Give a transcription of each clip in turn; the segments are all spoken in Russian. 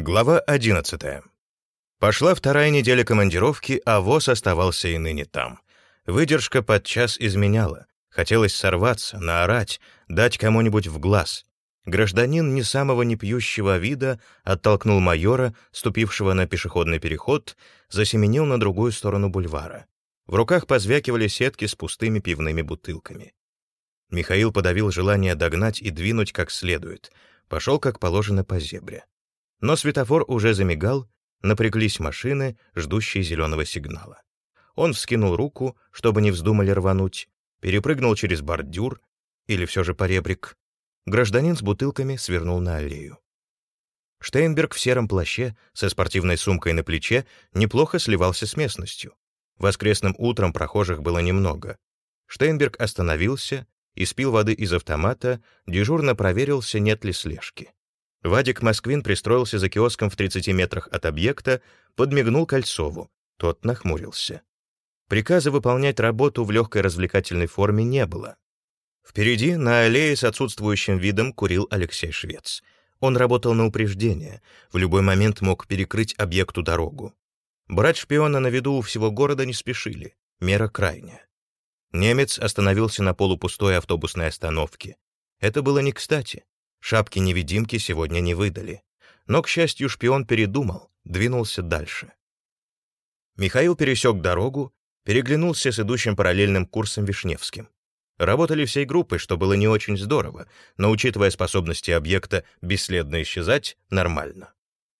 Глава 11. Пошла вторая неделя командировки, а ВОЗ оставался и ныне там. Выдержка подчас изменяла. Хотелось сорваться, наорать, дать кому-нибудь в глаз. Гражданин не самого непьющего вида оттолкнул майора, ступившего на пешеходный переход, засеменил на другую сторону бульвара. В руках позвякивали сетки с пустыми пивными бутылками. Михаил подавил желание догнать и двинуть как следует. Пошел, как положено, по зебре. Но светофор уже замигал, напряглись машины, ждущие зеленого сигнала. Он вскинул руку, чтобы не вздумали рвануть, перепрыгнул через бордюр или все же поребрик. Гражданин с бутылками свернул на аллею. Штейнберг в сером плаще со спортивной сумкой на плече неплохо сливался с местностью. Воскресным утром прохожих было немного. Штейнберг остановился, испил воды из автомата, дежурно проверился, нет ли слежки. Вадик Москвин пристроился за киоском в 30 метрах от объекта, подмигнул Кольцову. Тот нахмурился. Приказа выполнять работу в легкой развлекательной форме не было. Впереди, на аллее с отсутствующим видом, курил Алексей Швец. Он работал на упреждение, в любой момент мог перекрыть объекту дорогу. Брать шпиона на виду у всего города не спешили, мера крайняя. Немец остановился на полупустой автобусной остановке. Это было не кстати. Шапки-невидимки сегодня не выдали. Но, к счастью, шпион передумал, двинулся дальше. Михаил пересек дорогу, переглянулся с идущим параллельным курсом Вишневским. Работали всей группой, что было не очень здорово, но, учитывая способности объекта бесследно исчезать, нормально.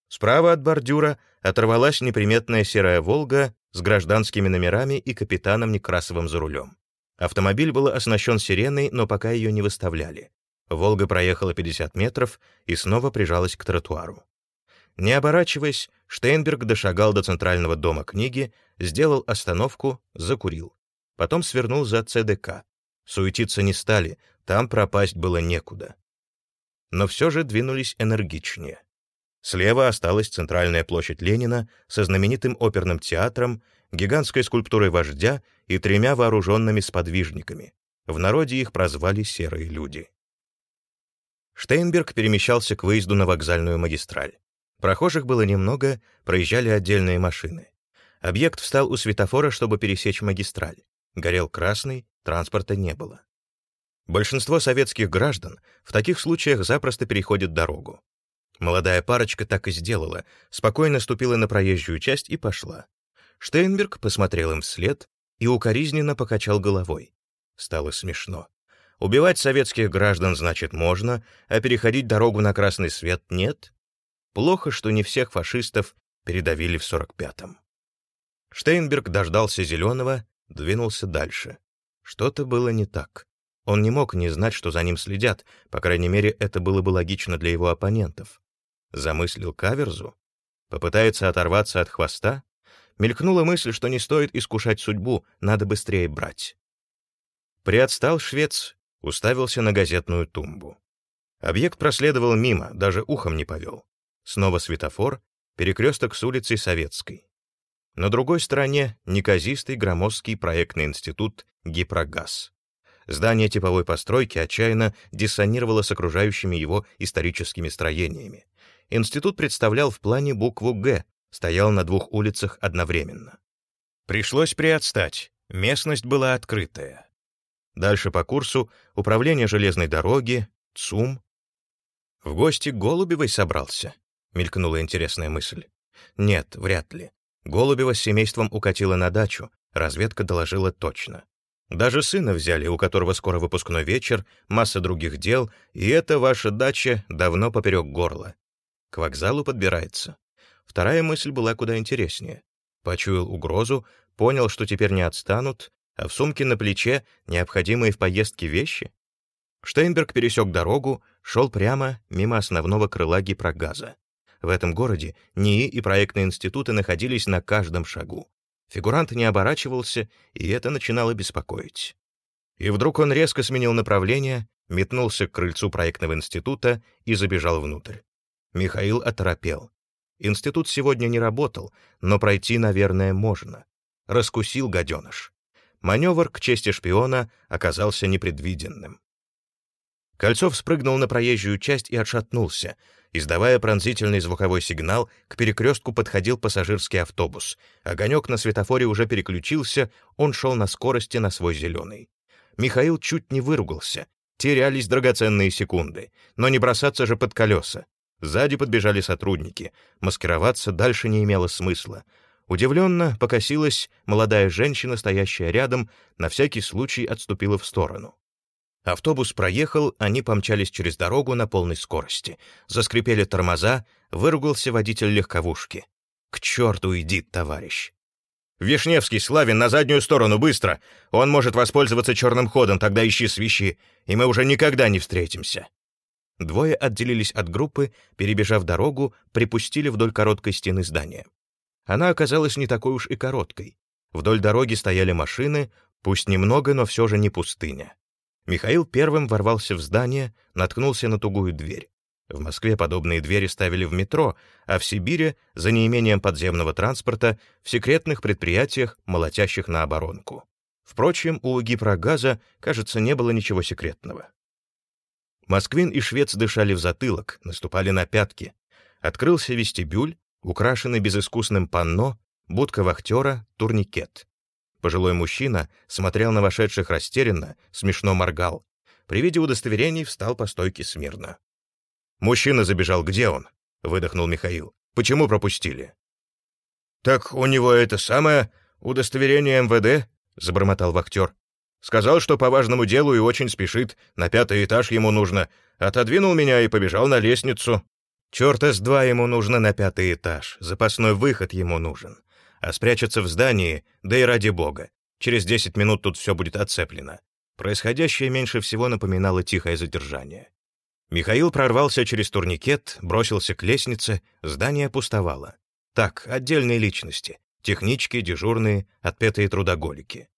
Справа от бордюра оторвалась неприметная серая «Волга» с гражданскими номерами и капитаном Некрасовым за рулем. Автомобиль был оснащен сиреной, но пока ее не выставляли. Волга проехала 50 метров и снова прижалась к тротуару. Не оборачиваясь, Штейнберг дошагал до центрального дома книги, сделал остановку, закурил. Потом свернул за ЦДК. Суетиться не стали, там пропасть было некуда. Но все же двинулись энергичнее. Слева осталась центральная площадь Ленина со знаменитым оперным театром, гигантской скульптурой вождя и тремя вооруженными сподвижниками. В народе их прозвали «серые люди». Штейнберг перемещался к выезду на вокзальную магистраль. Прохожих было немного, проезжали отдельные машины. Объект встал у светофора, чтобы пересечь магистраль. Горел красный, транспорта не было. Большинство советских граждан в таких случаях запросто переходят дорогу. Молодая парочка так и сделала, спокойно ступила на проезжую часть и пошла. Штейнберг посмотрел им вслед и укоризненно покачал головой. Стало смешно. Убивать советских граждан значит можно, а переходить дорогу на красный свет нет? Плохо, что не всех фашистов передавили в 45-м. Штейнберг дождался зеленого, двинулся дальше. Что-то было не так. Он не мог не знать, что за ним следят, по крайней мере, это было бы логично для его оппонентов. Замыслил каверзу? Попытается оторваться от хвоста? Мелькнула мысль, что не стоит искушать судьбу, надо быстрее брать. Приотстал швец уставился на газетную тумбу. Объект проследовал мимо, даже ухом не повел. Снова светофор, перекресток с улицей Советской. На другой стороне неказистый громоздкий проектный институт «Гипрогаз». Здание типовой постройки отчаянно диссонировало с окружающими его историческими строениями. Институт представлял в плане букву «Г», стоял на двух улицах одновременно. Пришлось приотстать, местность была открытая. Дальше по курсу Управление железной дороги, ЦУМ. В гости к Голубевой собрался, мелькнула интересная мысль. Нет, вряд ли. Голубева с семейством укатила на дачу, разведка доложила точно. Даже сына взяли, у которого скоро выпускной вечер, масса других дел, и это ваша дача давно поперек горла. К вокзалу подбирается. Вторая мысль была куда интереснее. Почуял угрозу, понял, что теперь не отстанут, а в сумке на плече необходимые в поездке вещи? Штейнберг пересек дорогу, шел прямо мимо основного крыла гипрогаза. В этом городе НИИ и проектные институты находились на каждом шагу. Фигурант не оборачивался, и это начинало беспокоить. И вдруг он резко сменил направление, метнулся к крыльцу проектного института и забежал внутрь. Михаил оторопел. Институт сегодня не работал, но пройти, наверное, можно. Раскусил гаденыш маневр к чести шпиона оказался непредвиденным. Кольцов спрыгнул на проезжую часть и отшатнулся. Издавая пронзительный звуковой сигнал, к перекрестку подходил пассажирский автобус. Огонек на светофоре уже переключился, он шел на скорости на свой зеленый. Михаил чуть не выругался. Терялись драгоценные секунды. Но не бросаться же под колеса. Сзади подбежали сотрудники. Маскироваться дальше не имело смысла. Удивленно покосилась молодая женщина, стоящая рядом, на всякий случай отступила в сторону. Автобус проехал, они помчались через дорогу на полной скорости. Заскрипели тормоза, выругался водитель легковушки. «К черту иди, товарищ!» «Вишневский, Славин, на заднюю сторону, быстро! Он может воспользоваться черным ходом, тогда ищи свищи, и мы уже никогда не встретимся!» Двое отделились от группы, перебежав дорогу, припустили вдоль короткой стены здания. Она оказалась не такой уж и короткой. Вдоль дороги стояли машины, пусть немного, но все же не пустыня. Михаил первым ворвался в здание, наткнулся на тугую дверь. В Москве подобные двери ставили в метро, а в Сибири, за неимением подземного транспорта, в секретных предприятиях, молотящих на оборонку. Впрочем, у Гипрогаза, кажется, не было ничего секретного. Москвин и швец дышали в затылок, наступали на пятки. Открылся вестибюль, украшенный безыскусным панно, будка вахтера, турникет. Пожилой мужчина смотрел на вошедших растерянно, смешно моргал. При виде удостоверений встал по стойке смирно. «Мужчина забежал, где он?» — выдохнул Михаил. «Почему пропустили?» «Так у него это самое удостоверение МВД?» — забормотал вахтер. Сказал, что по важному делу и очень спешит, на пятый этаж ему нужно. Отодвинул меня и побежал на лестницу. Чёрта с два ему нужно на пятый этаж, запасной выход ему нужен. А спрячется в здании, да и ради бога. Через десять минут тут все будет отцеплено. Происходящее меньше всего напоминало тихое задержание. Михаил прорвался через турникет, бросился к лестнице, здание пустовало. Так, отдельные личности, технички, дежурные, отпетые трудоголики.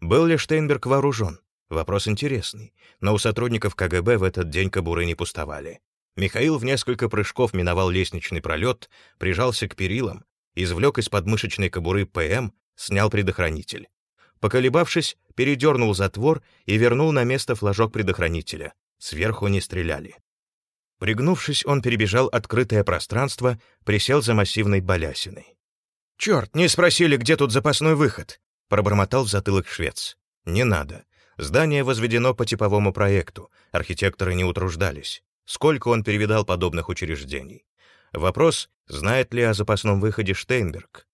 Был ли Штейнберг вооружен? Вопрос интересный, но у сотрудников КГБ в этот день кобуры не пустовали. Михаил в несколько прыжков миновал лестничный пролет, прижался к перилам, извлек из подмышечной кобуры ПМ, снял предохранитель. Поколебавшись, передернул затвор и вернул на место флажок предохранителя. Сверху не стреляли. Пригнувшись, он перебежал открытое пространство, присел за массивной балясиной. «Черт, не спросили, где тут запасной выход!» — пробормотал в затылок швец. «Не надо. Здание возведено по типовому проекту. Архитекторы не утруждались. Сколько он перевидал подобных учреждений? Вопрос, знает ли о запасном выходе Штейнберг?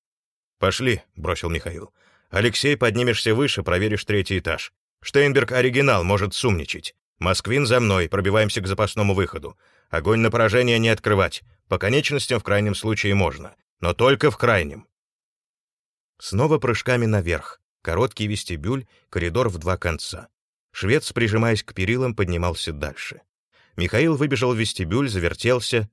«Пошли», — бросил Михаил. «Алексей, поднимешься выше, проверишь третий этаж. Штейнберг оригинал, может сумничать. Москвин за мной, пробиваемся к запасному выходу. Огонь на поражение не открывать. По конечностям в крайнем случае можно. Но только в крайнем. Снова прыжками наверх. Короткий вестибюль, коридор в два конца. Швец, прижимаясь к перилам, поднимался дальше. Михаил выбежал в вестибюль, завертелся.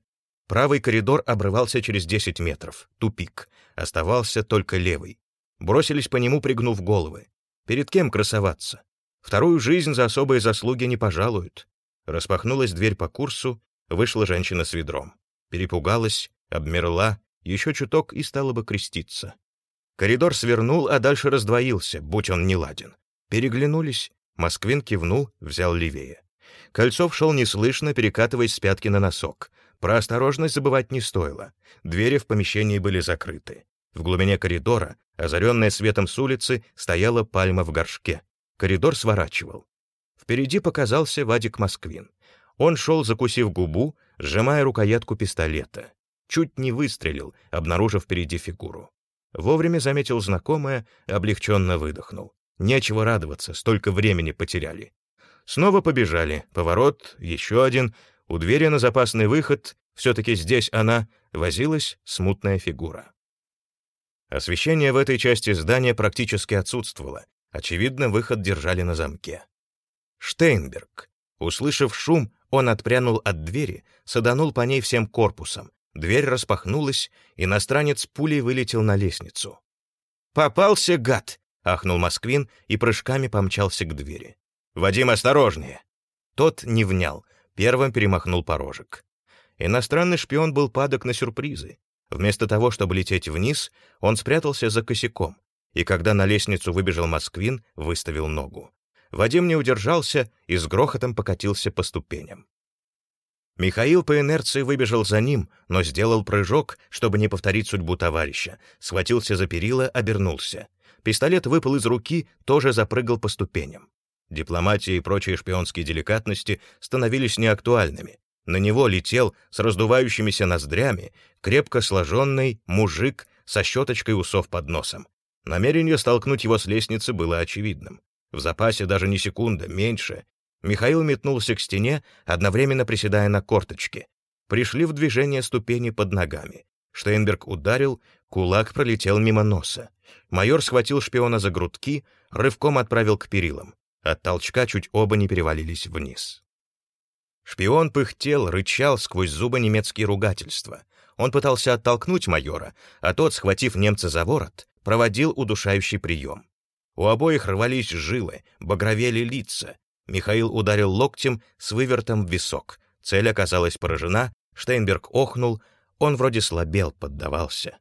Правый коридор обрывался через 10 метров. Тупик. Оставался только левый. Бросились по нему, пригнув головы. Перед кем красоваться? Вторую жизнь за особые заслуги не пожалуют. Распахнулась дверь по курсу, вышла женщина с ведром. Перепугалась, обмерла, еще чуток и стала бы креститься. Коридор свернул, а дальше раздвоился, будь он неладен. Переглянулись. Москвин кивнул, взял левее. Кольцов шел неслышно, перекатываясь с пятки на носок. Про осторожность забывать не стоило. Двери в помещении были закрыты. В глубине коридора, озаренная светом с улицы, стояла пальма в горшке. Коридор сворачивал. Впереди показался Вадик Москвин. Он шел, закусив губу, сжимая рукоятку пистолета. Чуть не выстрелил, обнаружив впереди фигуру. Вовремя заметил знакомое, облегченно выдохнул. Нечего радоваться, столько времени потеряли. Снова побежали, поворот, еще один, у двери на запасный выход, все-таки здесь она, возилась смутная фигура. Освещение в этой части здания практически отсутствовало. Очевидно, выход держали на замке. Штейнберг. Услышав шум, он отпрянул от двери, саданул по ней всем корпусом, Дверь распахнулась, иностранец пулей вылетел на лестницу. «Попался, гад!» — ахнул Москвин и прыжками помчался к двери. «Вадим, осторожнее!» Тот не внял, первым перемахнул порожек. Иностранный шпион был падок на сюрпризы. Вместо того, чтобы лететь вниз, он спрятался за косяком, и когда на лестницу выбежал Москвин, выставил ногу. Вадим не удержался и с грохотом покатился по ступеням. Михаил по инерции выбежал за ним, но сделал прыжок, чтобы не повторить судьбу товарища. Схватился за перила, обернулся. Пистолет выпал из руки, тоже запрыгал по ступеням. Дипломатия и прочие шпионские деликатности становились неактуальными. На него летел с раздувающимися ноздрями крепко сложенный мужик со щеточкой усов под носом. Намерение столкнуть его с лестницы было очевидным. В запасе даже не секунда, меньше, Михаил метнулся к стене, одновременно приседая на корточки. Пришли в движение ступени под ногами. Штейнберг ударил, кулак пролетел мимо носа. Майор схватил шпиона за грудки, рывком отправил к перилам. От толчка чуть оба не перевалились вниз. Шпион пыхтел, рычал сквозь зубы немецкие ругательства. Он пытался оттолкнуть майора, а тот, схватив немца за ворот, проводил удушающий прием. У обоих рвались жилы, багровели лица, Михаил ударил локтем с вывертом в висок. Цель оказалась поражена, Штейнберг охнул, он вроде слабел, поддавался.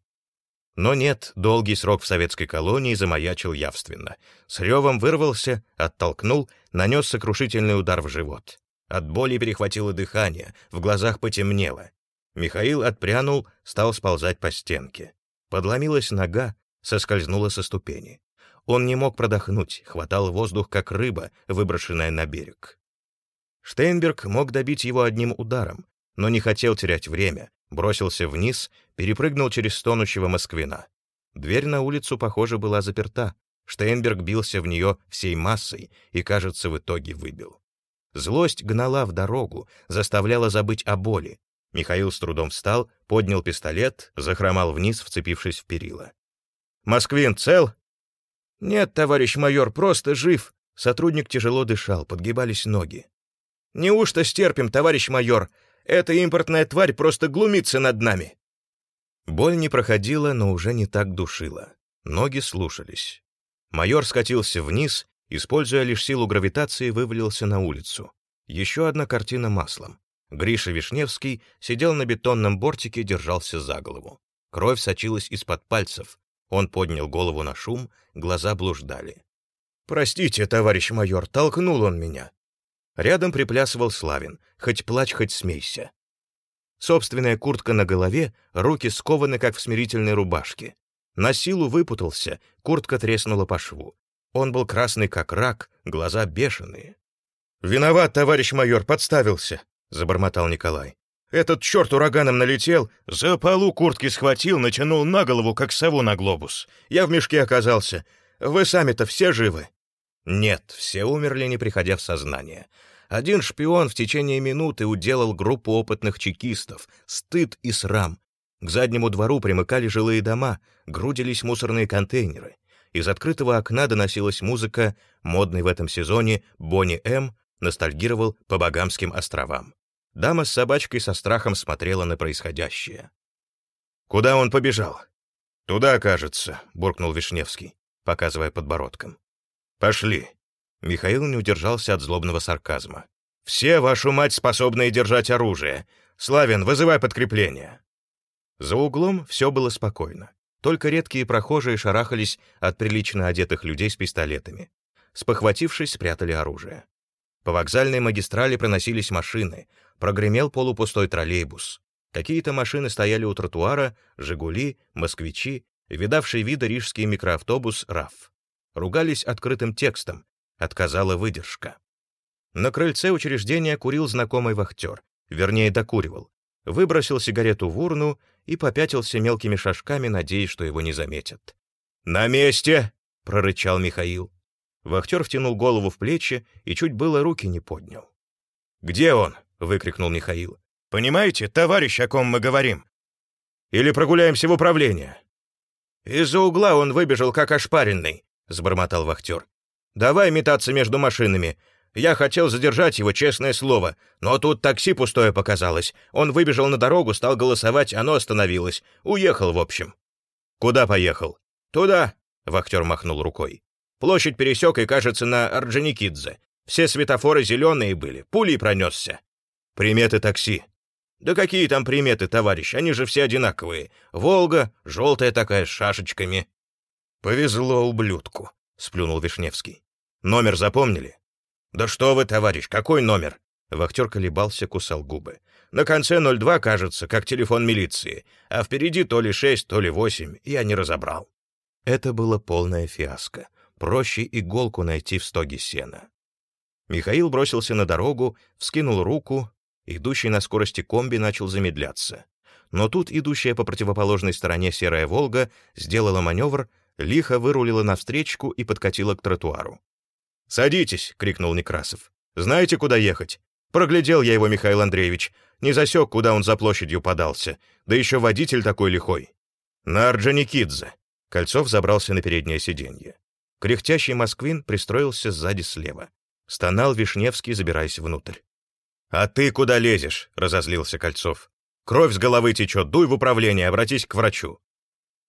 Но нет, долгий срок в советской колонии замаячил явственно. С ревом вырвался, оттолкнул, нанес сокрушительный удар в живот. От боли перехватило дыхание, в глазах потемнело. Михаил отпрянул, стал сползать по стенке. Подломилась нога, соскользнула со ступени. Он не мог продохнуть, хватал воздух, как рыба, выброшенная на берег. Штейнберг мог добить его одним ударом, но не хотел терять время, бросился вниз, перепрыгнул через стонущего москвина. Дверь на улицу, похоже, была заперта. Штейнберг бился в нее всей массой и, кажется, в итоге выбил. Злость гнала в дорогу, заставляла забыть о боли. Михаил с трудом встал, поднял пистолет, захромал вниз, вцепившись в перила. «Москвин цел?» «Нет, товарищ майор, просто жив». Сотрудник тяжело дышал, подгибались ноги. «Неужто стерпим, товарищ майор? Эта импортная тварь просто глумится над нами». Боль не проходила, но уже не так душила. Ноги слушались. Майор скатился вниз, используя лишь силу гравитации, вывалился на улицу. Еще одна картина маслом. Гриша Вишневский сидел на бетонном бортике, держался за голову. Кровь сочилась из-под пальцев, он поднял голову на шум, глаза блуждали. «Простите, товарищ майор, толкнул он меня». Рядом приплясывал Славин, хоть плачь, хоть смейся. Собственная куртка на голове, руки скованы, как в смирительной рубашке. На силу выпутался, куртка треснула по шву. Он был красный, как рак, глаза бешеные. «Виноват, товарищ майор, подставился», — забормотал Николай. Этот черт ураганом налетел, за полу куртки схватил, натянул на голову, как сову на глобус. Я в мешке оказался. Вы сами-то все живы?» Нет, все умерли, не приходя в сознание. Один шпион в течение минуты уделал группу опытных чекистов. Стыд и срам. К заднему двору примыкали жилые дома, грудились мусорные контейнеры. Из открытого окна доносилась музыка, модный в этом сезоне Бонни М. ностальгировал по Багамским островам. Дама с собачкой со страхом смотрела на происходящее. «Куда он побежал?» «Туда, кажется», — буркнул Вишневский, показывая подбородком. «Пошли». Михаил не удержался от злобного сарказма. «Все, вашу мать, способные держать оружие. Славин, вызывай подкрепление». За углом все было спокойно. Только редкие прохожие шарахались от прилично одетых людей с пистолетами. Спохватившись, спрятали оружие. По вокзальной магистрали проносились машины, прогремел полупустой троллейбус. Какие-то машины стояли у тротуара, «Жигули», «Москвичи», видавший виды рижский микроавтобус «РАФ». Ругались открытым текстом, отказала выдержка. На крыльце учреждения курил знакомый вахтер, вернее, докуривал. Выбросил сигарету в урну и попятился мелкими шажками, надеясь, что его не заметят. «На месте!» — прорычал Михаил. Вахтер втянул голову в плечи и чуть было руки не поднял. «Где он?» — выкрикнул Михаил. «Понимаете, товарищ, о ком мы говорим? Или прогуляемся в управление?» «Из-за угла он выбежал, как ошпаренный», — сбормотал вахтер. «Давай метаться между машинами. Я хотел задержать его, честное слово, но тут такси пустое показалось. Он выбежал на дорогу, стал голосовать, оно остановилось. Уехал, в общем». «Куда поехал?» «Туда», — вахтер махнул рукой. «Площадь пересек и, кажется, на Орджоникидзе. Все светофоры зеленые были, пулей пронесся». Приметы такси. Да какие там приметы, товарищ, они же все одинаковые. Волга, желтая такая, с шашечками. Повезло ублюдку, сплюнул Вишневский. Номер запомнили? «Да что вы, товарищ, какой номер?» Вахтер колебался, кусал губы. «На конце 02, кажется, как телефон милиции, а впереди то ли 6, то ли 8, я не разобрал». Это было полное фиаско. Проще иголку найти в стоге сена. Михаил бросился на дорогу, вскинул руку, идущий на скорости комби начал замедляться. Но тут идущая по противоположной стороне серая «Волга» сделала маневр, лихо вырулила навстречку и подкатила к тротуару. «Садитесь!» — крикнул Некрасов. «Знаете, куда ехать? Проглядел я его, Михаил Андреевич. Не засек, куда он за площадью подался. Да еще водитель такой лихой. На Орджоникидзе». Кольцов забрался на переднее сиденье. Кряхтящий москвин пристроился сзади слева. Стонал Вишневский, забираясь внутрь. «А ты куда лезешь?» — разозлился Кольцов. «Кровь с головы течет, дуй в управление, обратись к врачу».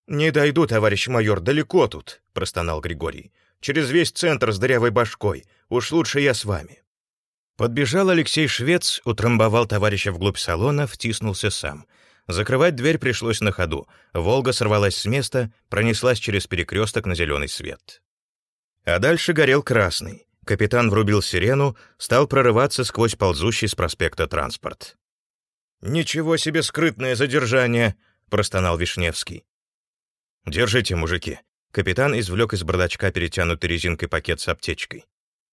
«Не дойду, товарищ майор, далеко тут», — простонал Григорий. «Через весь центр с дырявой башкой. Уж лучше я с вами». Подбежал Алексей Швец, утрамбовал товарища вглубь салона, втиснулся сам. Закрывать дверь пришлось на ходу. «Волга» сорвалась с места, пронеслась через перекресток на зеленый свет. А дальше горел красный. Капитан врубил сирену, стал прорываться сквозь ползущий с проспекта транспорт. «Ничего себе скрытное задержание!» — простонал Вишневский. «Держите, мужики». Капитан извлек из бардачка перетянутый резинкой пакет с аптечкой.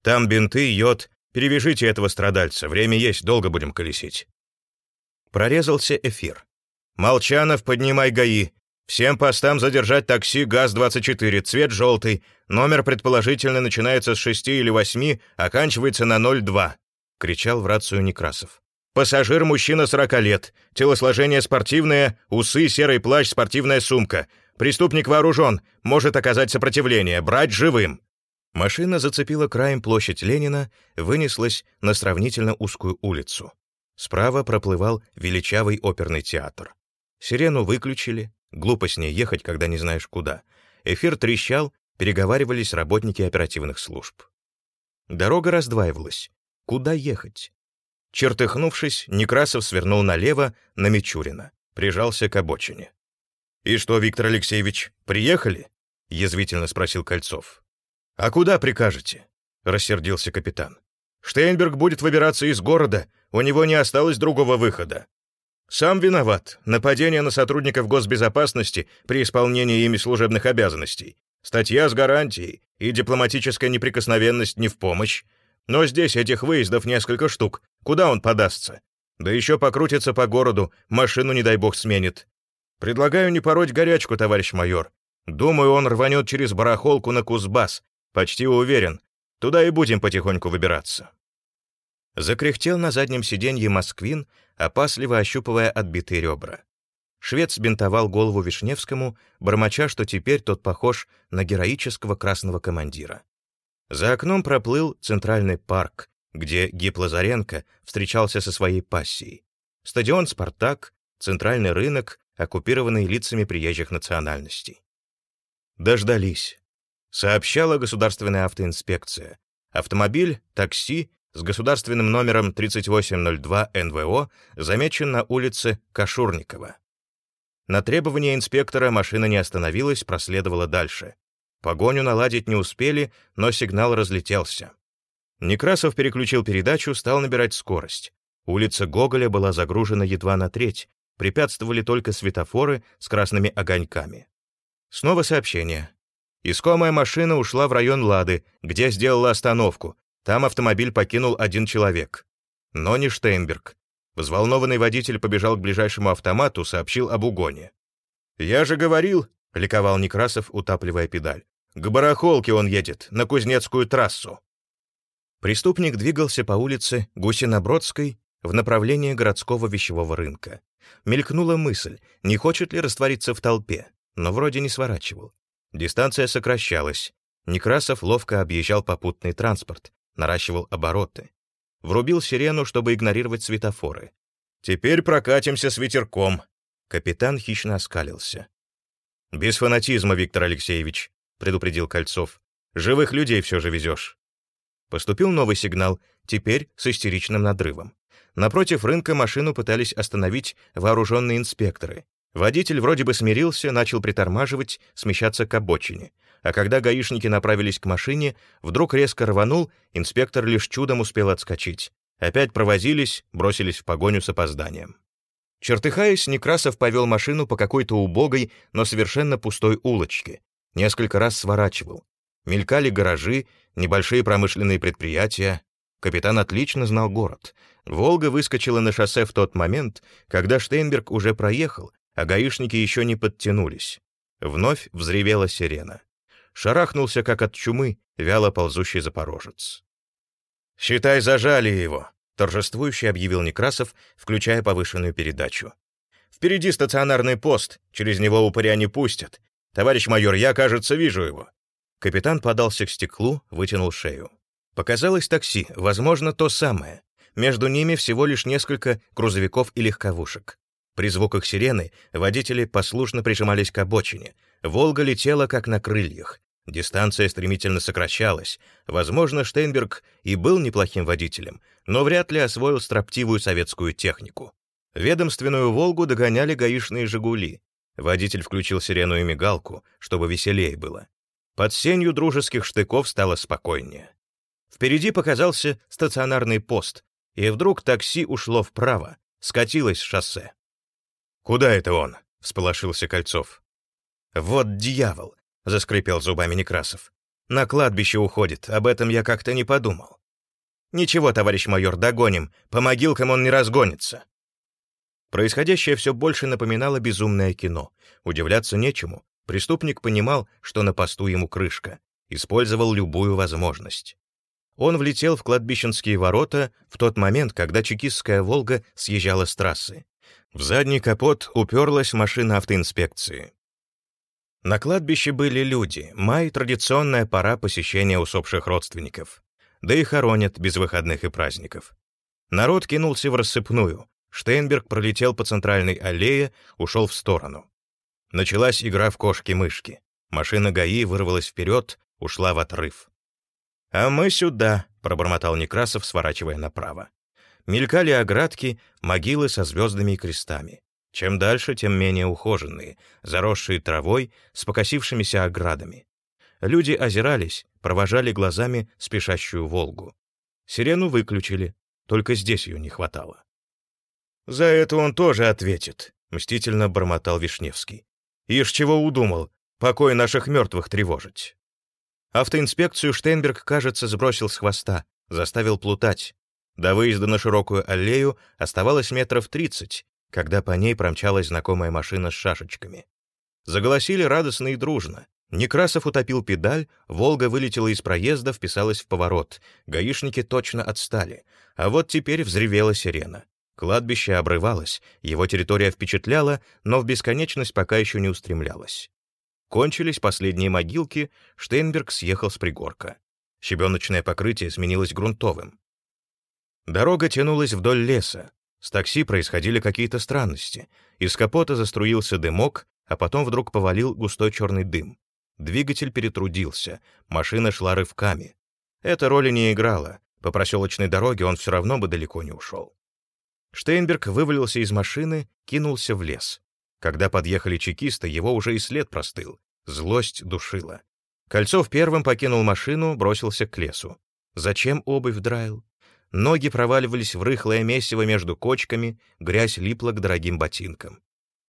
«Там бинты, йод. Перевяжите этого страдальца. Время есть, долго будем колесить». Прорезался эфир. «Молчанов, поднимай ГАИ. Всем постам задержать такси ГАЗ-24, цвет желтый. Номер предположительно начинается с 6 или 8, оканчивается на 02», — кричал в рацию Некрасов. «Пассажир мужчина 40 лет. Телосложение спортивное, усы, серый плащ, спортивная сумка. Преступник вооружен, может оказать сопротивление, брать живым». Машина зацепила краем площадь Ленина, вынеслась на сравнительно узкую улицу. Справа проплывал величавый оперный театр. Сирену выключили, глупо с ней ехать, когда не знаешь куда. Эфир трещал, переговаривались работники оперативных служб. Дорога раздваивалась. Куда ехать? Чертыхнувшись, Некрасов свернул налево на Мичурина, прижался к обочине. «И что, Виктор Алексеевич, приехали?» — язвительно спросил Кольцов. «А куда прикажете?» — рассердился капитан. «Штейнберг будет выбираться из города, у него не осталось другого выхода. Сам виноват. Нападение на сотрудников госбезопасности при исполнении ими служебных обязанностей. Статья с гарантией и дипломатическая неприкосновенность не в помощь. Но здесь этих выездов несколько штук. Куда он подастся? Да еще покрутится по городу, машину, не дай бог, сменит. Предлагаю не пороть горячку, товарищ майор. Думаю, он рванет через барахолку на Кузбасс. Почти уверен. Туда и будем потихоньку выбираться. Закряхтел на заднем сиденье Москвин, опасливо ощупывая отбитые ребра. Швец бинтовал голову Вишневскому, бормоча, что теперь тот похож на героического красного командира. За окном проплыл центральный парк, где Гип Лазаренко встречался со своей пассией. Стадион «Спартак», центральный рынок, оккупированный лицами приезжих национальностей. Дождались. Сообщала государственная автоинспекция. Автомобиль, такси с государственным номером 3802 НВО замечен на улице Кашурникова. На требование инспектора машина не остановилась, проследовала дальше. Погоню наладить не успели, но сигнал разлетелся. Некрасов переключил передачу, стал набирать скорость. Улица Гоголя была загружена едва на треть, препятствовали только светофоры с красными огоньками. Снова сообщение. Искомая машина ушла в район Лады, где сделала остановку. Там автомобиль покинул один человек. Но не Штейнберг. Взволнованный водитель побежал к ближайшему автомату, сообщил об угоне. «Я же говорил», — ликовал Некрасов, утапливая педаль. «К барахолке он едет, на Кузнецкую трассу». Преступник двигался по улице Гусинобродской в направлении городского вещевого рынка. Мелькнула мысль, не хочет ли раствориться в толпе, но вроде не сворачивал. Дистанция сокращалась. Некрасов ловко объезжал попутный транспорт, наращивал обороты. Врубил сирену, чтобы игнорировать светофоры. «Теперь прокатимся с ветерком». Капитан хищно оскалился. «Без фанатизма, Виктор Алексеевич», — предупредил Кольцов. «Живых людей все же везешь». Поступил новый сигнал, теперь с истеричным надрывом. Напротив рынка машину пытались остановить вооруженные инспекторы. Водитель вроде бы смирился, начал притормаживать, смещаться к обочине. а когда гаишники направились к машине, вдруг резко рванул, инспектор лишь чудом успел отскочить. Опять провозились, бросились в погоню с опозданием. Чертыхаясь, Некрасов повел машину по какой-то убогой, но совершенно пустой улочке. Несколько раз сворачивал. Мелькали гаражи, небольшие промышленные предприятия. Капитан отлично знал город. «Волга» выскочила на шоссе в тот момент, когда Штейнберг уже проехал, а гаишники еще не подтянулись. Вновь взревела сирена. Шарахнулся, как от чумы, вяло ползущий запорожец. «Считай, зажали его», — торжествующе объявил Некрасов, включая повышенную передачу. «Впереди стационарный пост, через него упыря не пустят. Товарищ майор, я, кажется, вижу его». Капитан подался к стеклу, вытянул шею. Показалось такси, возможно, то самое. Между ними всего лишь несколько грузовиков и легковушек. При звуках сирены водители послушно прижимались к обочине. «Волга» летела как на крыльях. Дистанция стремительно сокращалась. Возможно, Штейнберг и был неплохим водителем, но вряд ли освоил строптивую советскую технику. Ведомственную «Волгу» догоняли гаишные «Жигули». Водитель включил сирену и мигалку, чтобы веселее было. Под сенью дружеских штыков стало спокойнее. Впереди показался стационарный пост, и вдруг такси ушло вправо, скатилось с шоссе. «Куда это он?» — всполошился Кольцов. «Вот дьявол! заскрипел зубами Некрасов. На кладбище уходит, об этом я как-то не подумал. Ничего, товарищ майор, догоним, по могилкам он не разгонится. Происходящее все больше напоминало безумное кино. Удивляться нечему. Преступник понимал, что на посту ему крышка. Использовал любую возможность. Он влетел в кладбищенские ворота в тот момент, когда чекистская «Волга» съезжала с трассы. В задний капот уперлась машина автоинспекции. На кладбище были люди, май — традиционная пора посещения усопших родственников. Да и хоронят без выходных и праздников. Народ кинулся в рассыпную. Штейнберг пролетел по центральной аллее, ушел в сторону. Началась игра в кошки-мышки. Машина ГАИ вырвалась вперед, ушла в отрыв. «А мы сюда», — пробормотал Некрасов, сворачивая направо. Мелькали оградки, могилы со звездами и крестами. Чем дальше, тем менее ухоженные, заросшие травой, с покосившимися оградами. Люди озирались, провожали глазами спешащую «Волгу». Сирену выключили, только здесь ее не хватало. «За это он тоже ответит», — мстительно бормотал Вишневский. «Ишь чего удумал, покой наших мертвых тревожить». Автоинспекцию Штейнберг, кажется, сбросил с хвоста, заставил плутать. До выезда на широкую аллею оставалось метров тридцать, когда по ней промчалась знакомая машина с шашечками. Заголосили радостно и дружно. Некрасов утопил педаль, «Волга» вылетела из проезда, вписалась в поворот. Гаишники точно отстали. А вот теперь взревела сирена. Кладбище обрывалось, его территория впечатляла, но в бесконечность пока еще не устремлялась. Кончились последние могилки, Штейнберг съехал с пригорка. Щебеночное покрытие сменилось грунтовым. Дорога тянулась вдоль леса, с такси происходили какие-то странности. Из капота заструился дымок, а потом вдруг повалил густой черный дым. Двигатель перетрудился, машина шла рывками. Эта роли не играла, по проселочной дороге он все равно бы далеко не ушел. Штейнберг вывалился из машины, кинулся в лес. Когда подъехали чекисты, его уже и след простыл. Злость душила. Кольцов первым покинул машину, бросился к лесу. Зачем обувь драил? Ноги проваливались в рыхлое месиво между кочками, грязь липла к дорогим ботинкам.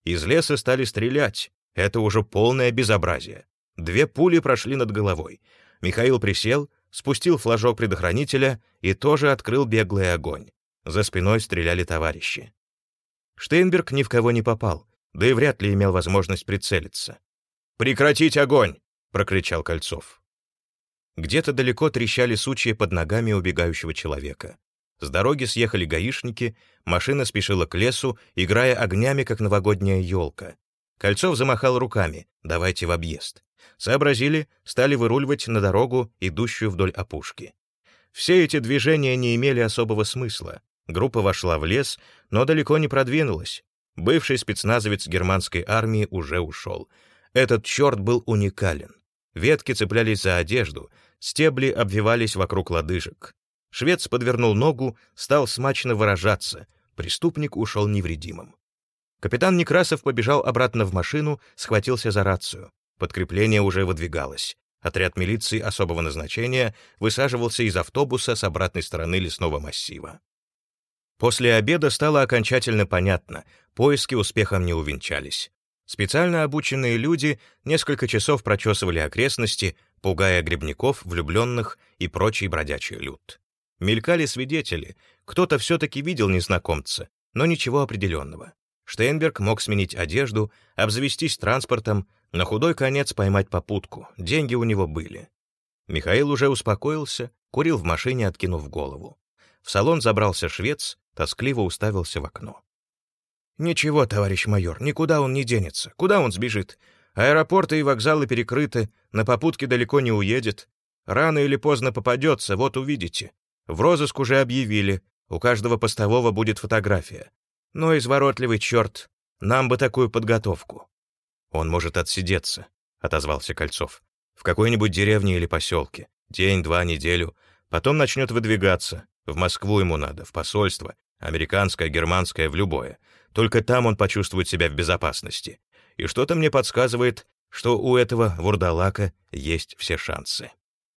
Из леса стали стрелять. Это уже полное безобразие. Две пули прошли над головой. Михаил присел, спустил флажок предохранителя и тоже открыл беглый огонь. За спиной стреляли товарищи. Штейнберг ни в кого не попал, да и вряд ли имел возможность прицелиться. «Прекратить огонь!» — прокричал Кольцов. Где-то далеко трещали сучья под ногами убегающего человека. С дороги съехали гаишники, машина спешила к лесу, играя огнями, как новогодняя елка. Кольцов замахал руками «давайте в объезд». Сообразили, стали выруливать на дорогу, идущую вдоль опушки. Все эти движения не имели особого смысла. Группа вошла в лес, но далеко не продвинулась. Бывший спецназовец германской армии уже ушел. Этот черт был уникален. Ветки цеплялись за одежду, стебли обвивались вокруг лодыжек. Швец подвернул ногу, стал смачно выражаться. Преступник ушел невредимым. Капитан Некрасов побежал обратно в машину, схватился за рацию. Подкрепление уже выдвигалось. Отряд милиции особого назначения высаживался из автобуса с обратной стороны лесного массива. После обеда стало окончательно понятно, поиски успехом не увенчались. Специально обученные люди несколько часов прочесывали окрестности, пугая грибников, влюбленных и прочий бродячий люд. Мелькали свидетели, кто-то все-таки видел незнакомца, но ничего определенного. Штейнберг мог сменить одежду, обзавестись транспортом, на худой конец поймать попутку, деньги у него были. Михаил уже успокоился, курил в машине, откинув голову. В салон забрался швец, тоскливо уставился в окно. «Ничего, товарищ майор, никуда он не денется. Куда он сбежит? Аэропорты и вокзалы перекрыты, на попутке далеко не уедет. Рано или поздно попадется, вот увидите. В розыск уже объявили, у каждого постового будет фотография. Но изворотливый черт, нам бы такую подготовку». «Он может отсидеться», — отозвался Кольцов. «В какой-нибудь деревне или поселке. День, два, неделю. Потом начнет выдвигаться. В Москву ему надо, в посольство. Американское, германское, в любое. Только там он почувствует себя в безопасности. И что-то мне подсказывает, что у этого вурдалака есть все шансы.